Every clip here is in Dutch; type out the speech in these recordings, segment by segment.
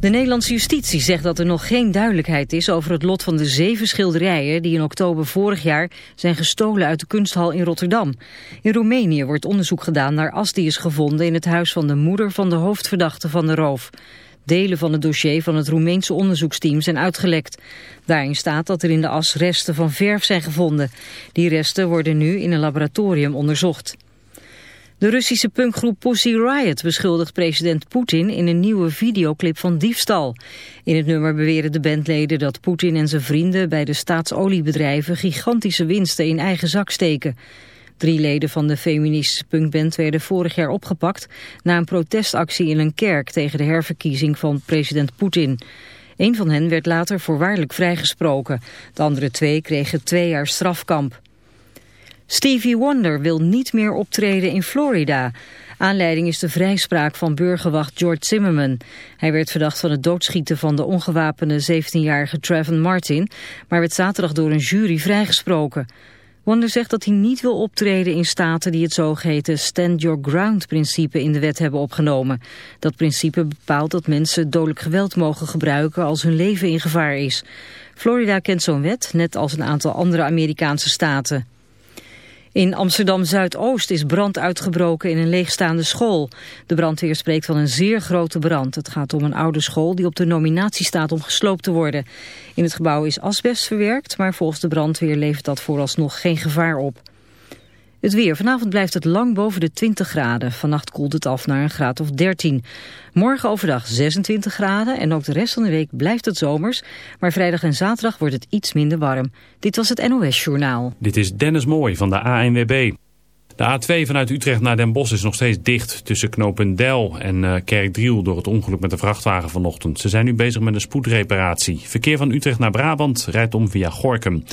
De Nederlandse justitie zegt dat er nog geen duidelijkheid is over het lot van de zeven schilderijen die in oktober vorig jaar zijn gestolen uit de kunsthal in Rotterdam. In Roemenië wordt onderzoek gedaan naar as die is gevonden in het huis van de moeder van de hoofdverdachte van de roof. Delen van het dossier van het Roemeense onderzoeksteam zijn uitgelekt. Daarin staat dat er in de as resten van verf zijn gevonden. Die resten worden nu in een laboratorium onderzocht. De Russische punkgroep Pussy Riot beschuldigt president Poetin in een nieuwe videoclip van diefstal. In het nummer beweren de bandleden dat Poetin en zijn vrienden bij de staatsoliebedrijven gigantische winsten in eigen zak steken. Drie leden van de feministische punkband werden vorig jaar opgepakt na een protestactie in een kerk tegen de herverkiezing van president Poetin. Een van hen werd later voorwaardelijk vrijgesproken. De andere twee kregen twee jaar strafkamp. Stevie Wonder wil niet meer optreden in Florida. Aanleiding is de vrijspraak van burgerwacht George Zimmerman. Hij werd verdacht van het doodschieten van de ongewapende 17-jarige Trayvon Martin... maar werd zaterdag door een jury vrijgesproken. Wonder zegt dat hij niet wil optreden in staten die het zogeheten Stand Your Ground principe in de wet hebben opgenomen. Dat principe bepaalt dat mensen dodelijk geweld mogen gebruiken als hun leven in gevaar is. Florida kent zo'n wet, net als een aantal andere Amerikaanse staten. In Amsterdam-Zuidoost is brand uitgebroken in een leegstaande school. De brandweer spreekt van een zeer grote brand. Het gaat om een oude school die op de nominatie staat om gesloopt te worden. In het gebouw is asbest verwerkt, maar volgens de brandweer levert dat vooralsnog geen gevaar op. Het weer. Vanavond blijft het lang boven de 20 graden. Vannacht koelt het af naar een graad of 13. Morgen overdag 26 graden en ook de rest van de week blijft het zomers. Maar vrijdag en zaterdag wordt het iets minder warm. Dit was het NOS Journaal. Dit is Dennis Mooij van de ANWB. De A2 vanuit Utrecht naar Den Bosch is nog steeds dicht tussen Knopendel en uh, Kerkdriel door het ongeluk met de vrachtwagen vanochtend. Ze zijn nu bezig met een spoedreparatie. Verkeer van Utrecht naar Brabant rijdt om via Gorkum.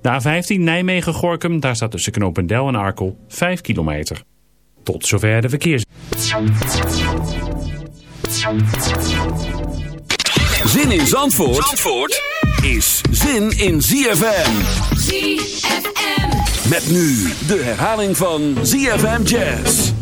De A15 Nijmegen-Gorkum, daar staat tussen Knopendel en Arkel 5 kilometer. Tot zover de verkeers. Zin in Zandvoort, Zandvoort is zin in ZFM. ZFM. Met nu de herhaling van ZFM Jazz.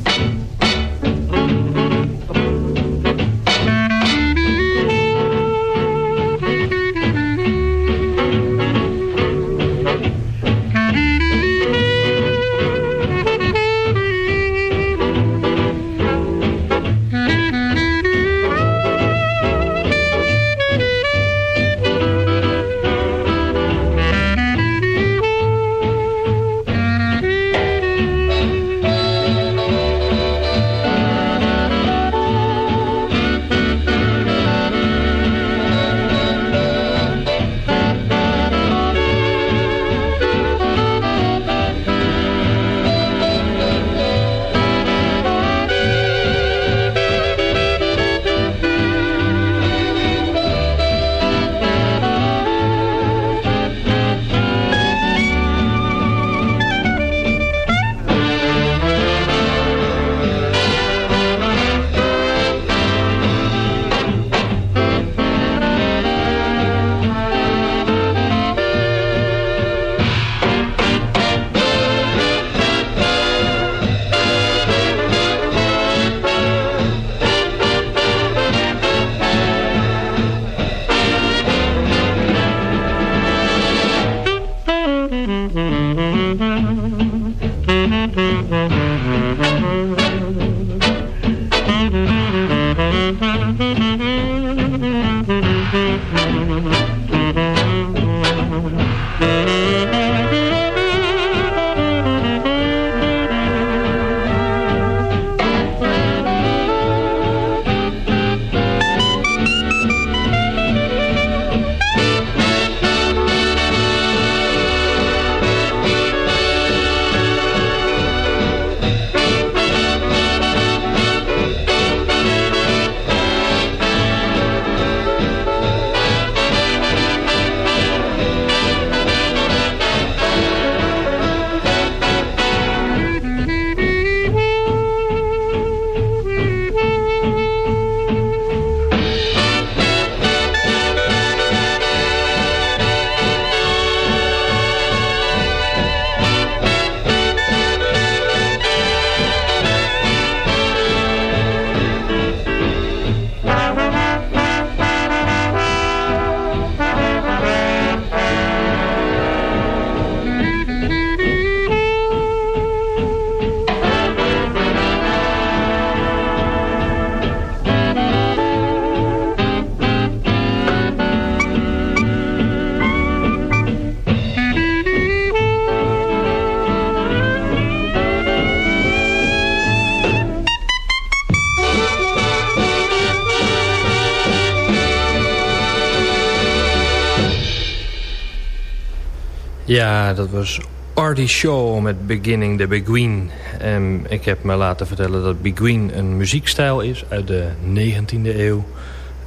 Ja, dat was Artie Shaw met Beginning the Beguine. En ik heb me laten vertellen dat Beguine een muziekstijl is uit de 19e eeuw.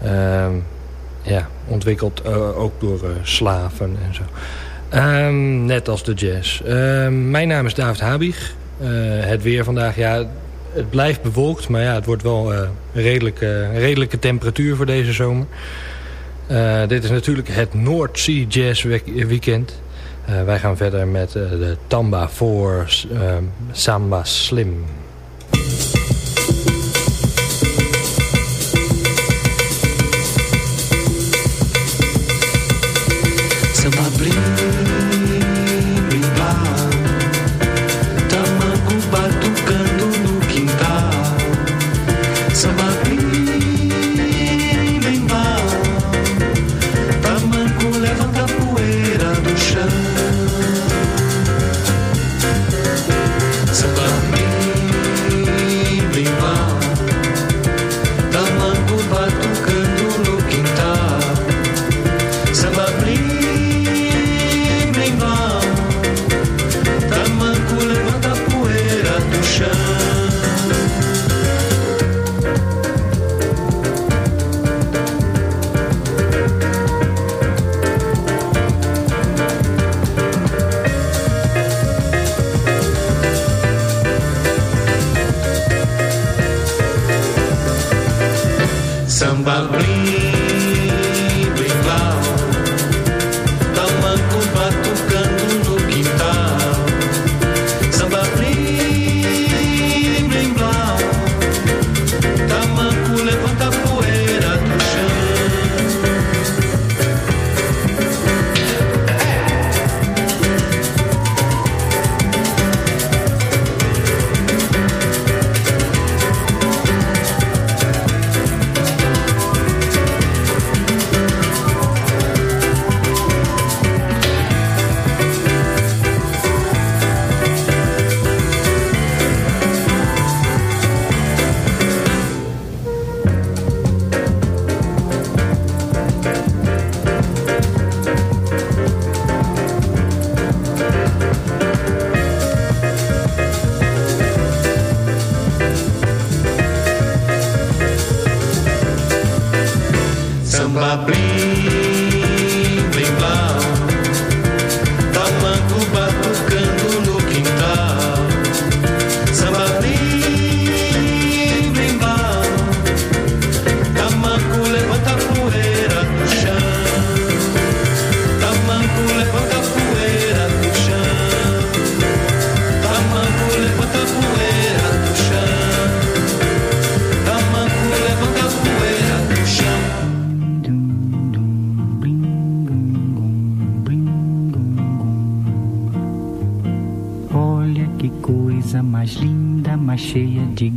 Ehm, ja, ontwikkeld uh, ook door uh, slaven en zo. Um, net als de jazz. Um, mijn naam is David Habig. Uh, het weer vandaag, ja, het blijft bewolkt. Maar ja, het wordt wel een redelijke, redelijke temperatuur voor deze zomer. dit is natuurlijk het North Sea Jazz Weekend. Uh, wij gaan verder met uh, de Tamba 4 uh, Samba Slim.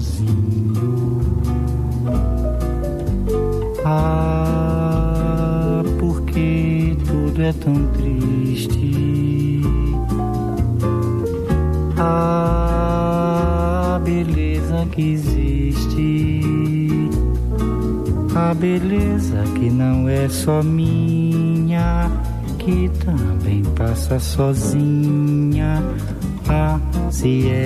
sozinho. Ah, porque tudo é tão triste. Ah, beleza que existe. A beleza que não é só minha, que também passa sozinha. Ah, se é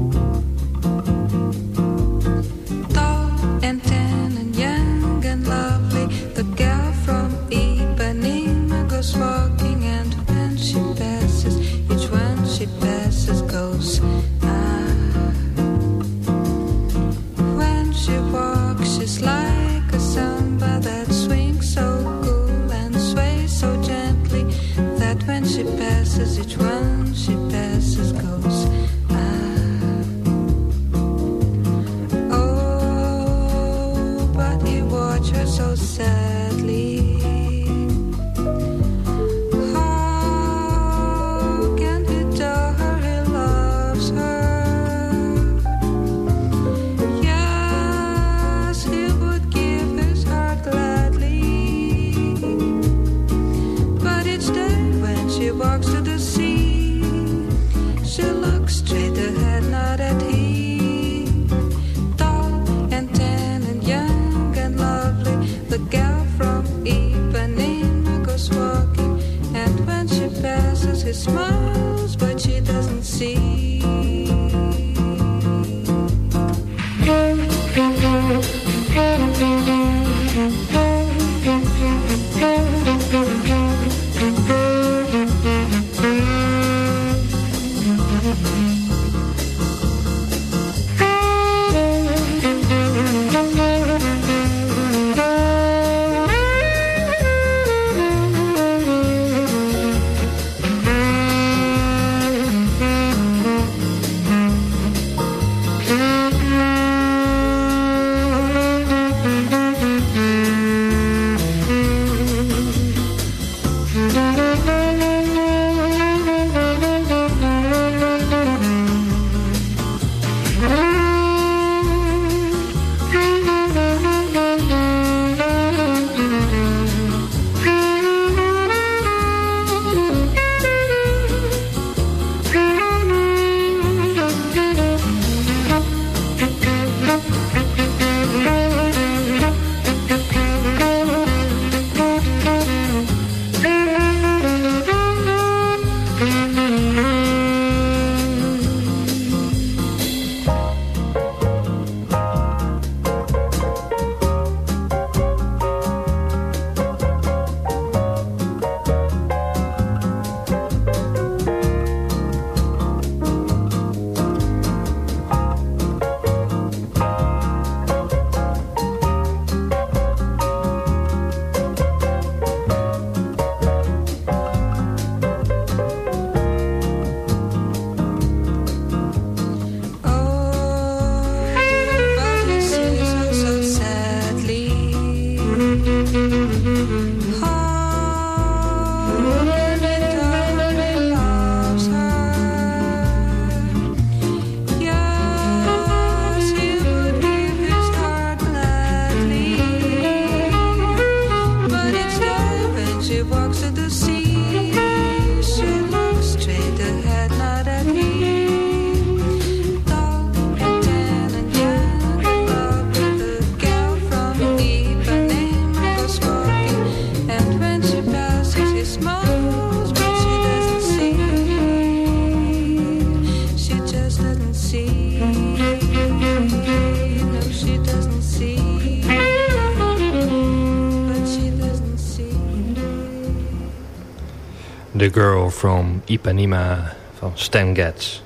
From Ipanema van Stan Getz.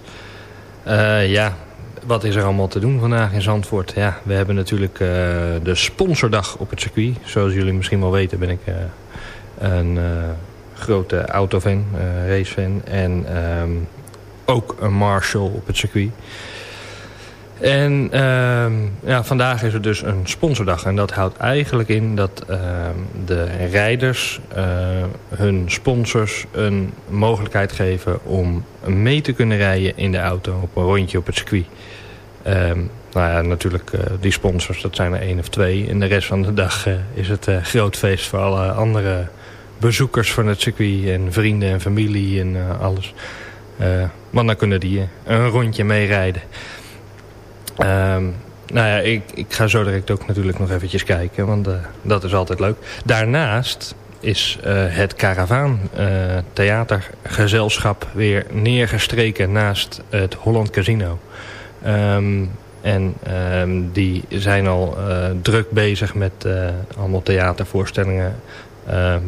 Uh, ja, wat is er allemaal te doen vandaag in Zandvoort? Ja, we hebben natuurlijk uh, de sponsordag op het circuit. Zoals jullie misschien wel weten ben ik uh, een grote autofan, racefan. En um, ook een marshal op het circuit. En uh, ja, vandaag is er dus een sponsordag. En dat houdt eigenlijk in dat uh, de rijders uh, hun sponsors een mogelijkheid geven... om mee te kunnen rijden in de auto op een rondje op het circuit. Ehm, nou ja, natuurlijk, uh, die sponsors, dat zijn er één of twee. En de rest van de dag is het groot feest voor alle andere bezoekers van het circuit... en vrienden en familie en alles. want dan kunnen die een rondje meerijden. Um, nou ja, ik, ik ga zo direct ook natuurlijk nog eventjes kijken, want uh, dat is altijd leuk. Daarnaast is uh, het Caravaan uh, theatergezelschap weer neergestreken naast het Holland Casino. Um, en um, die zijn al druk bezig met allemaal theatervoorstellingen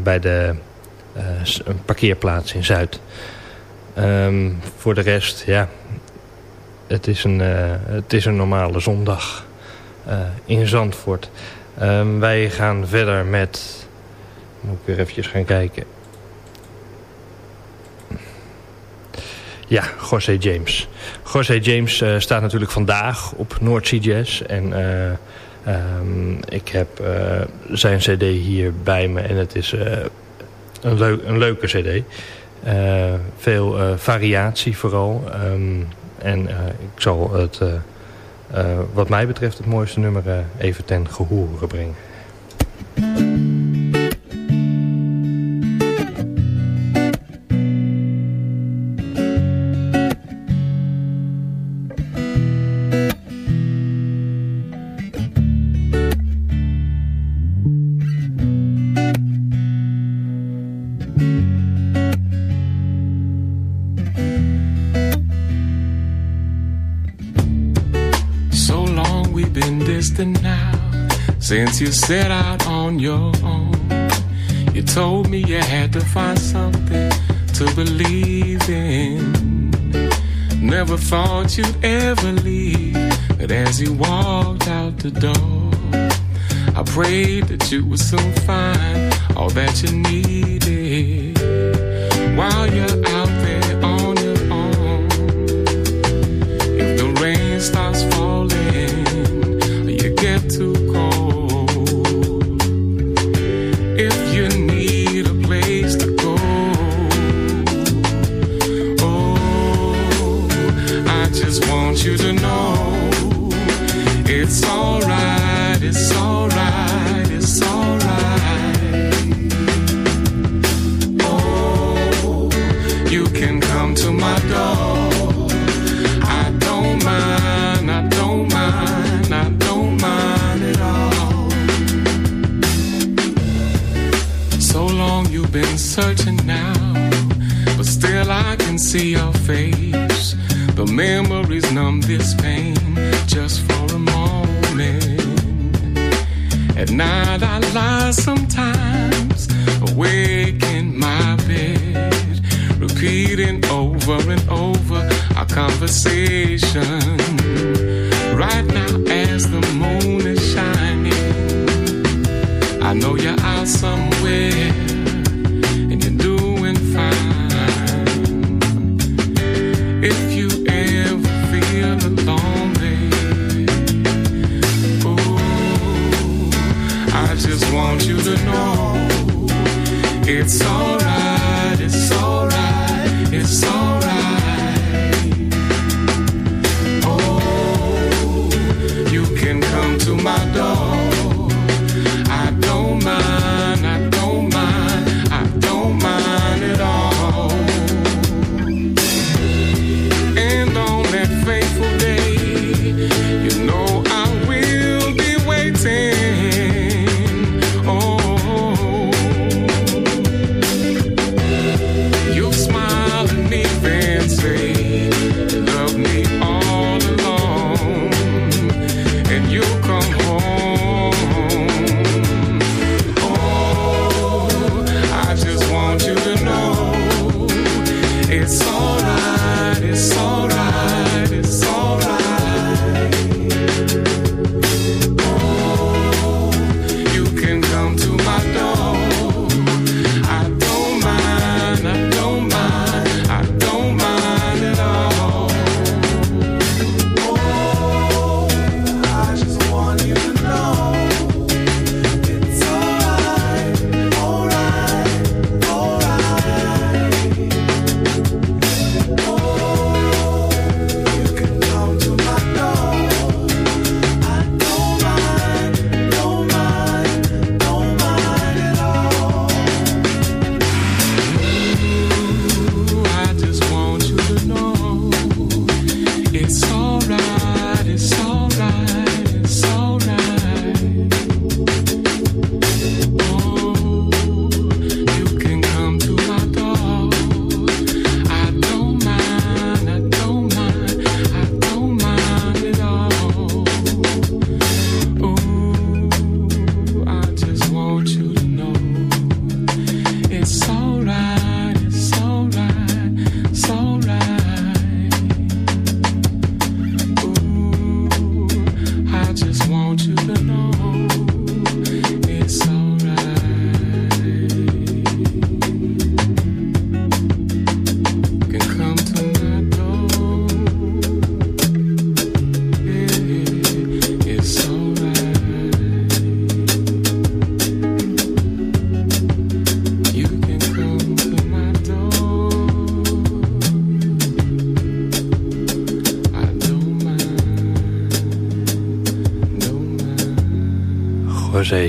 bij de parkeerplaats in Zuid. Voor de rest, ja, het is een, uh, het is een normale zondag uh, in Zandvoort. Um, wij gaan verder met... Moet ik weer eventjes gaan kijken. Ja, José James. José James uh, staat natuurlijk vandaag op Sea Jazz. En um, ik heb zijn cd hier bij me. En het is een, leuk, een leuke cd. veel variatie vooral. Um, en uh, ik zal het, uh, uh, wat mij betreft, het mooiste nummer even ten gehoor brengen. you set out on your own. You told me you had to find something to believe in. Never thought you'd ever leave, but as you walked out the door, I prayed that you would soon find all that you needed. While you're out. over and over our conversation. Right now, as the moon is shining, I know you're out somewhere.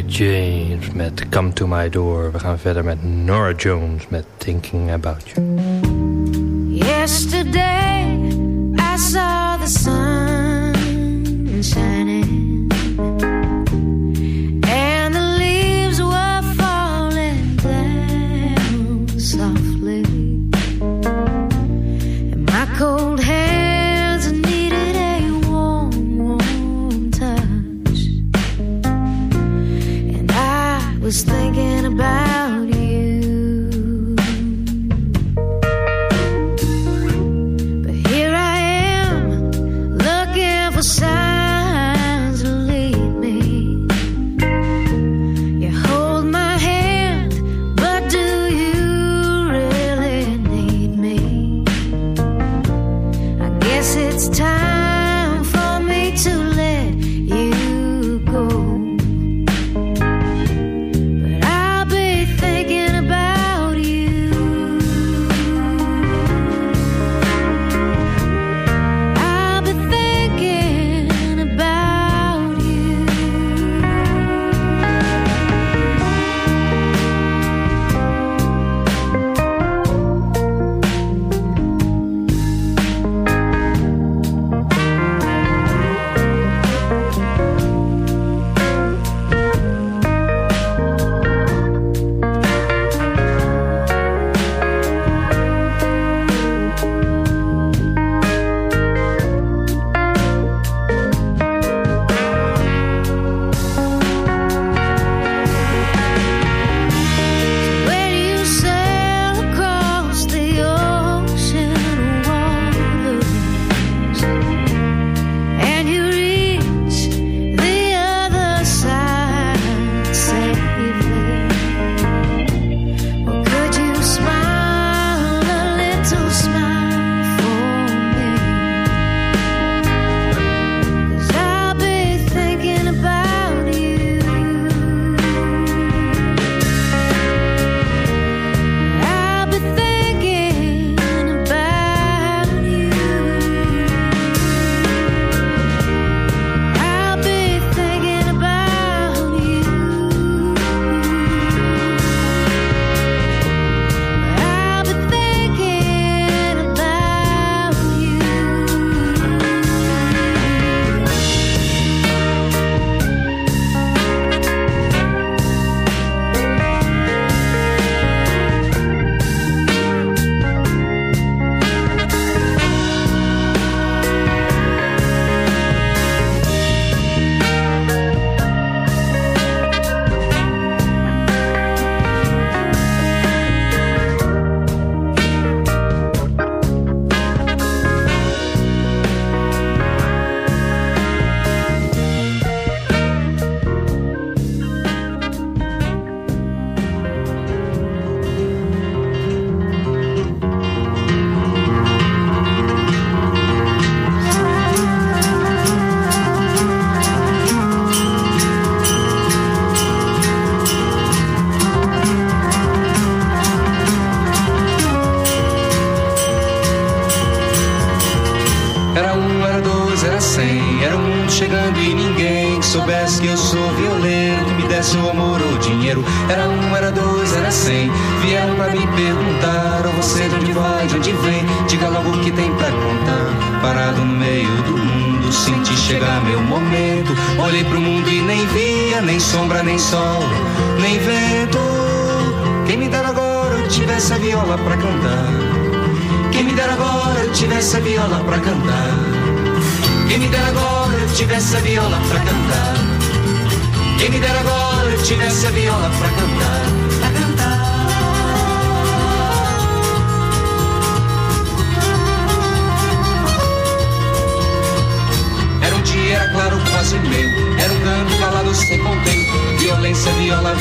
James met Come To My Door. We gaan verder met Nora Jones met Thinking About You.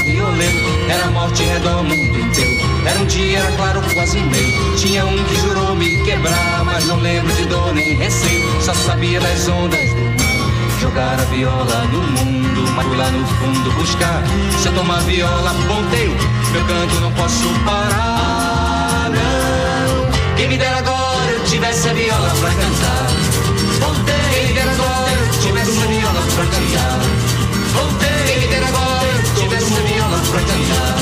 Violento. Era morte redor mundo inteiro. Era um dia, era claro, quase meio. Tinha um que jurou me quebrar, mas não lembro de dor nem receio. Só sabia das ondas. Jogar a viola no mundo, mas lá no fundo buscar. Se eu tomar viola, ponteio, meu canto não posso parar. Não. Quem me dera agora eu tivesse a viola pra cantar. Ponteio. Quem me dera agora eu tivesse a viola pra cantar. Pra cantar.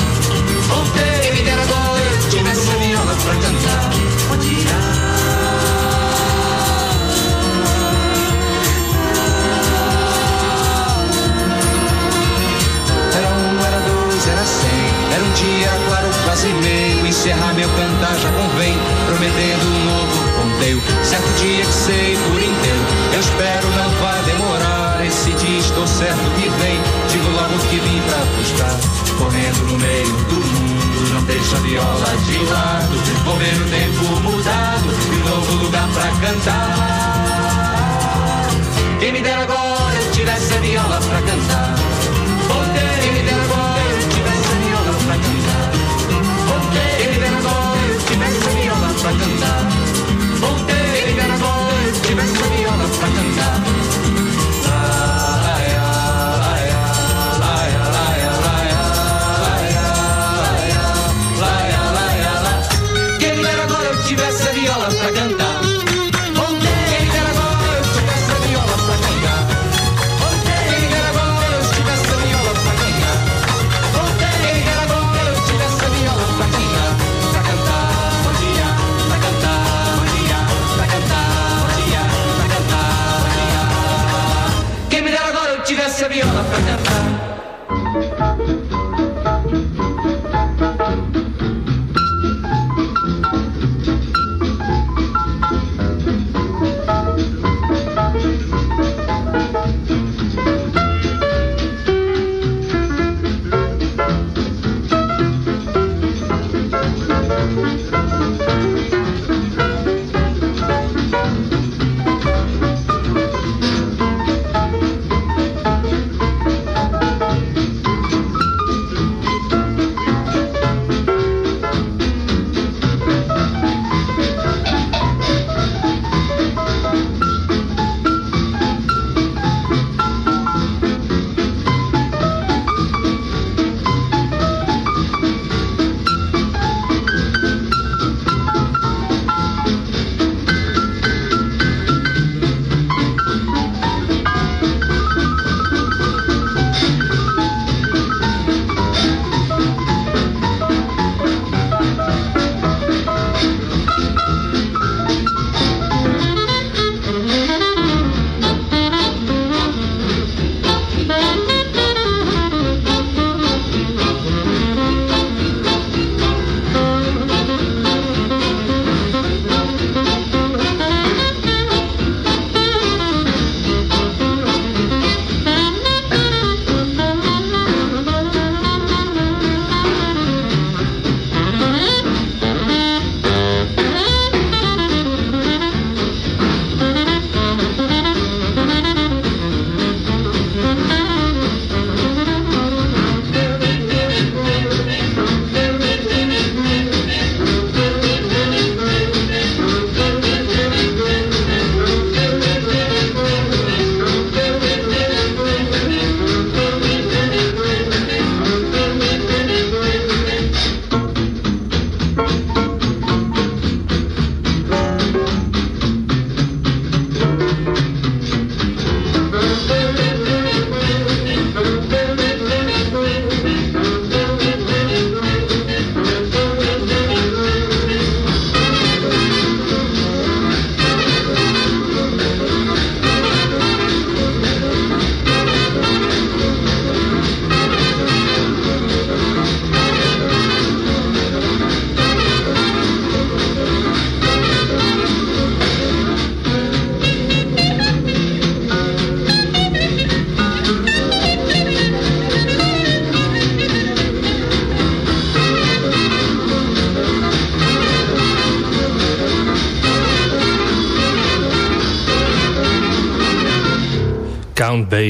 Ponteio. Quem me dera agora eu tivesse a viola pra cantar. Era dois, era cem. Era um dia, claro, quase meio. Encerrar meu cantar já convém, prometendo um novo ponteio. Certo dia que sei por inteiro. Eu espero não vai demorar. Esse dia estou certo que vem. Digo logo que vim pra buscar. Correndo no meio do mundo, não deixa a viola de lado. Vou ver o tempo mudado e um novo lugar pra cantar. Quem me dera agora eu tivesse a viola pra cantar. Quem me dera agora eu tivesse a viola pra cantar. Quem me dera agora eu tivesse a viola pra cantar. Quem me dera agora eu tivesse a viola pra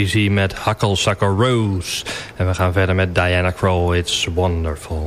Basie met Hucklesucker Rose. En we gaan verder met Diana Crow, It's Wonderful.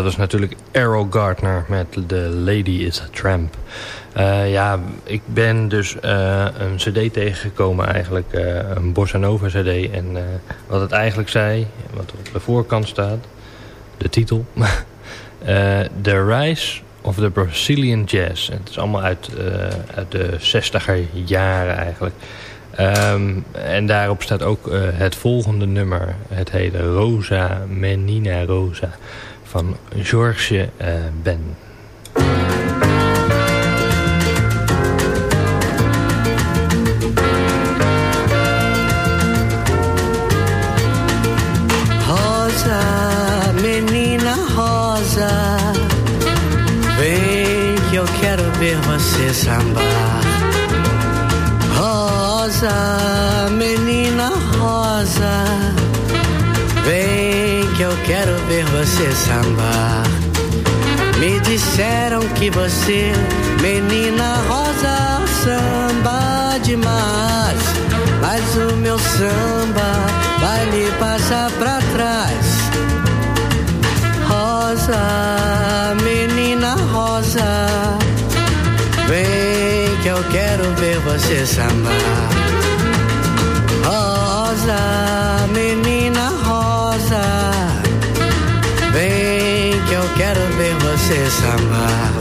Dat was natuurlijk Arrow Gardner met The Lady is a Tramp. Uh, ja, ik ben dus uh, een cd tegengekomen eigenlijk, uh, een Bossa Nova cd. En wat het eigenlijk zei, wat op de voorkant staat, de titel. the Rise of the Brazilian Jazz. Het is allemaal uit, uit de zestiger jaren eigenlijk. Um, en daarop staat ook het volgende nummer. Het heet Rosa Menina Rosa van George Ben. ver você sambar. Rosa, menina quero ver você sambar. Me disseram que você, menina rosa, samba demais. Mas o meu samba vai lhe passar pra trás. Rosa, menina rosa Vem que eu quero ver você sambar. Rosa, menina você sambar.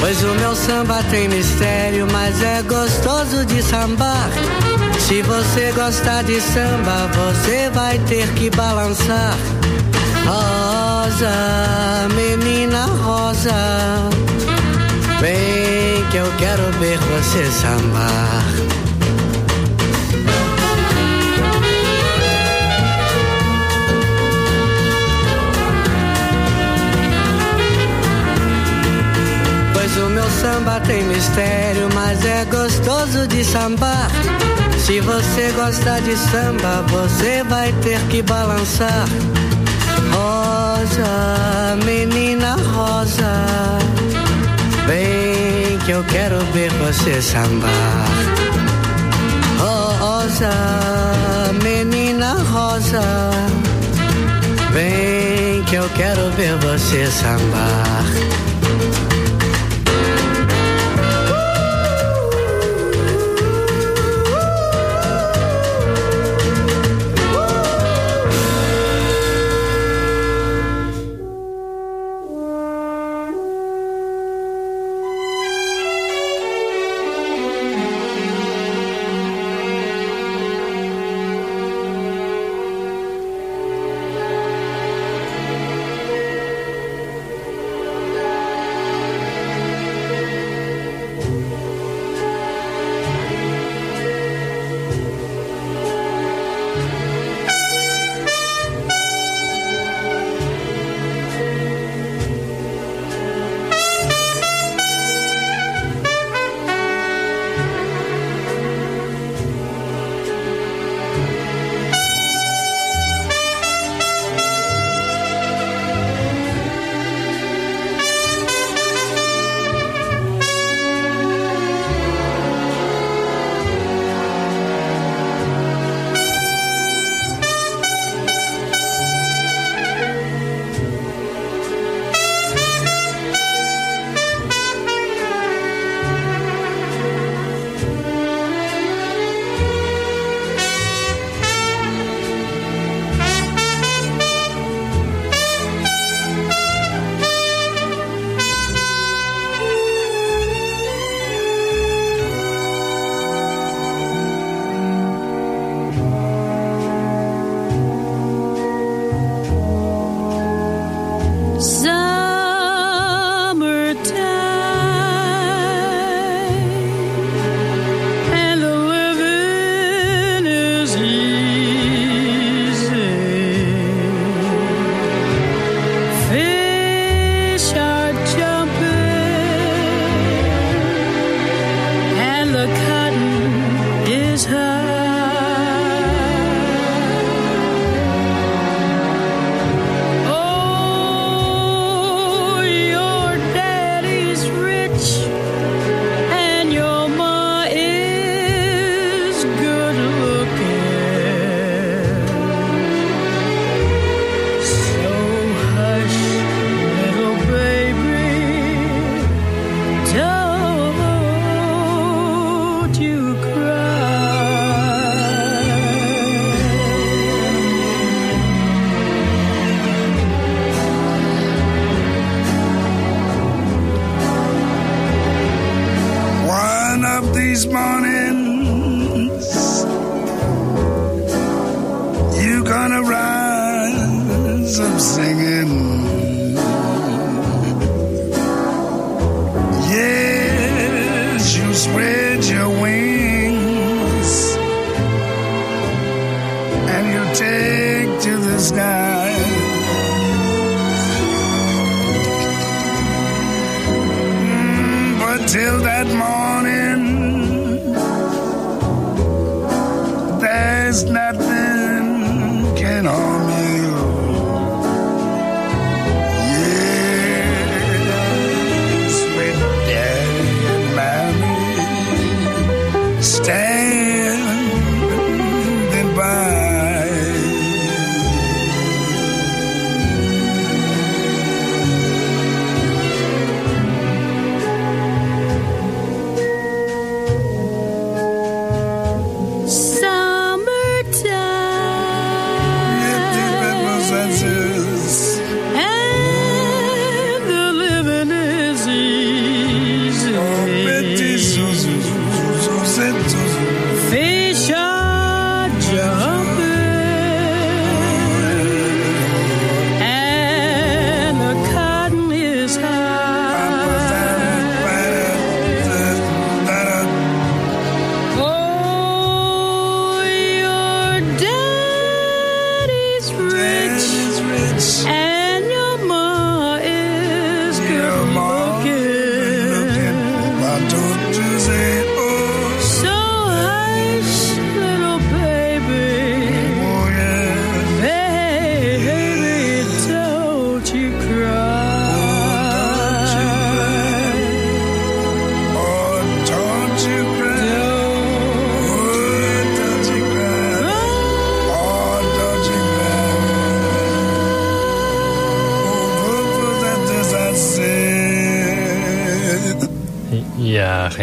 Pois o meu samba tem mistério, mas é gostoso de sambar. Se você gostar de samba, você vai ter que balançar. Rosa, menina rosa. Vem que eu quero ver você sambar. Samba tem mistério, mas é gostoso de sambar. Se você gosta de samba, você vai ter que balançar. Rosa, menina rosa. Vem que eu quero ver você sambar. Rosa, menina rosa. Vem que eu quero ver você sambar.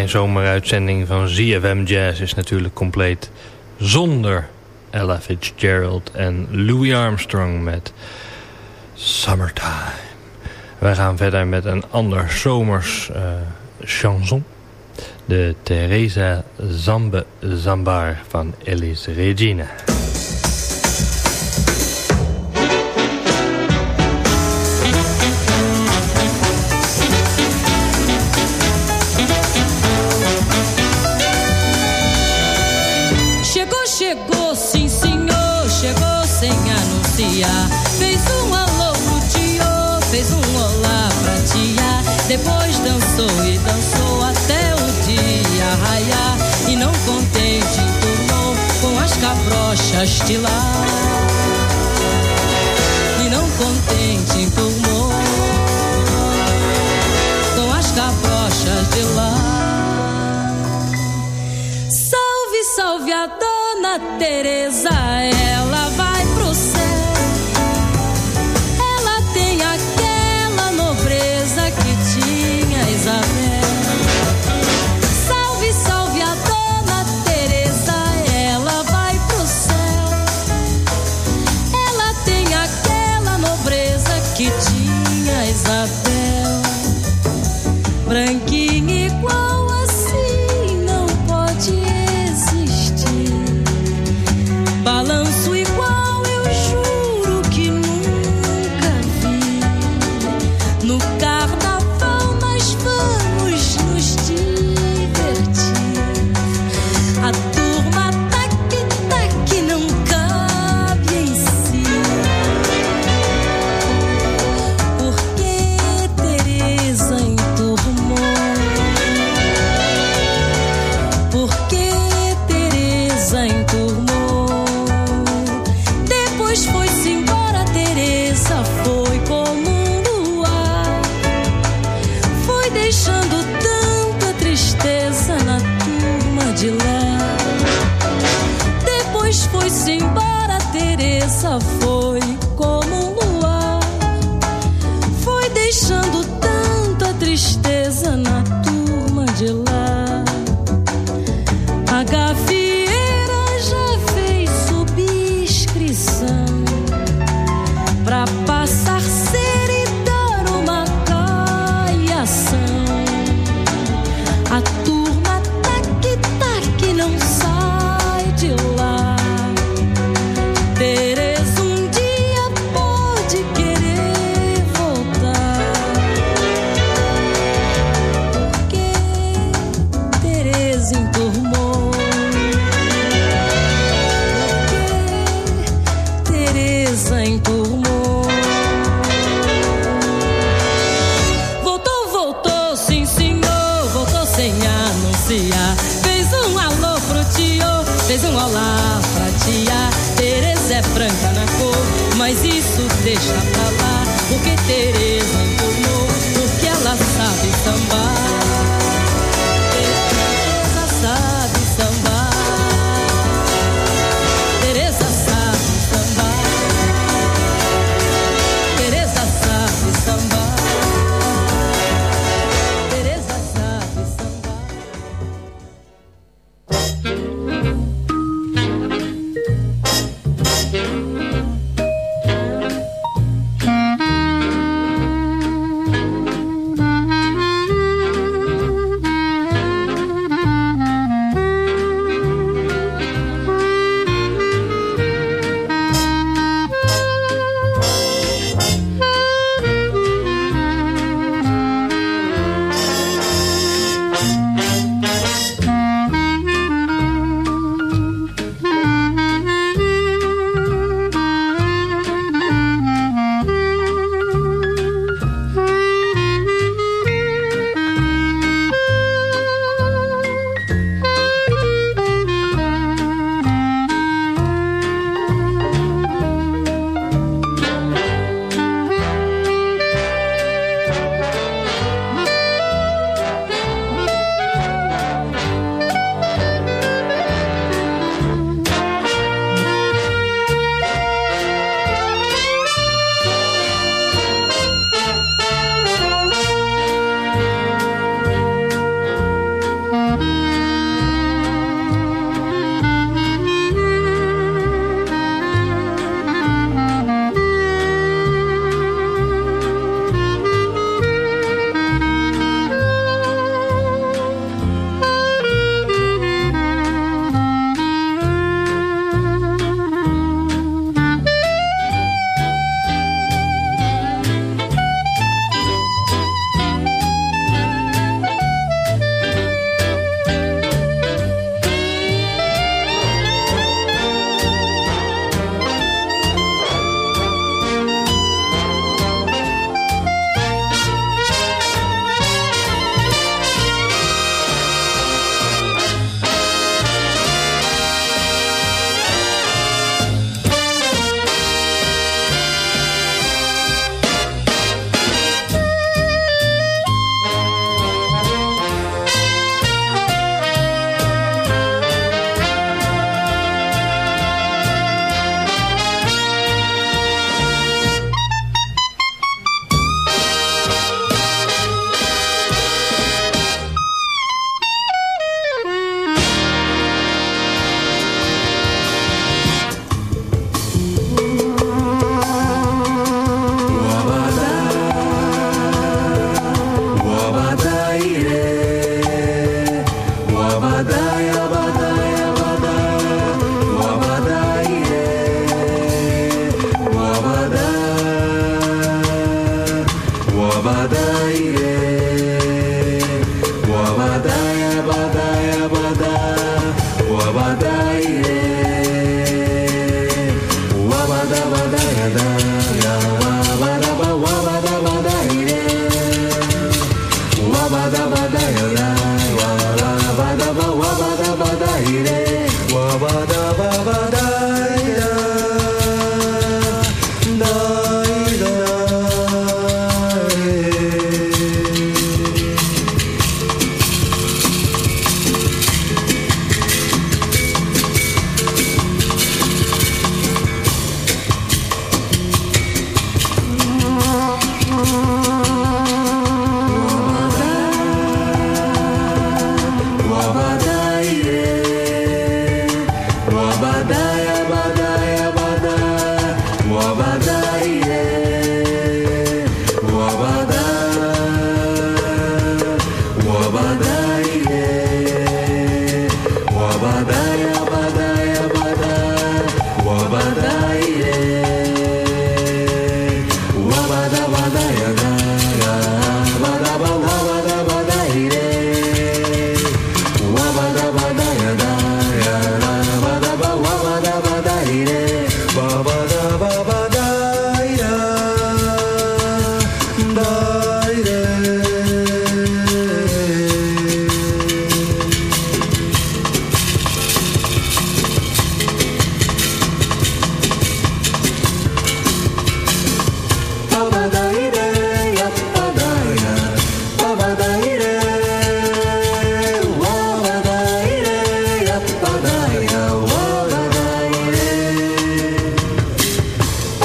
mijn zomeruitzending van ZFM Jazz is natuurlijk compleet zonder Ella Fitzgerald en Louis Armstrong met Summertime. Wij gaan verder met een ander zomers eh, chanson. De Teresa Zambe Zambar van Elis Regina. de lá. E não contente empolmou com as cabrochas de lá. Salve, salve a dona Teresa.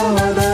Father.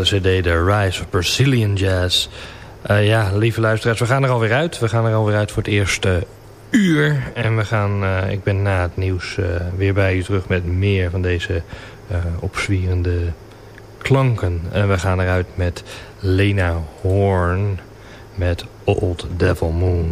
De cd The Rise of Brazilian Jazz. Uh, ja, lieve luisteraars, we gaan er alweer uit. We gaan er alweer uit voor het eerste uur. En we gaan, uh, ik ben na het nieuws uh, weer bij u terug met meer van deze opzwierende klanken. En we gaan eruit met Lena Horn met Old Devil Moon.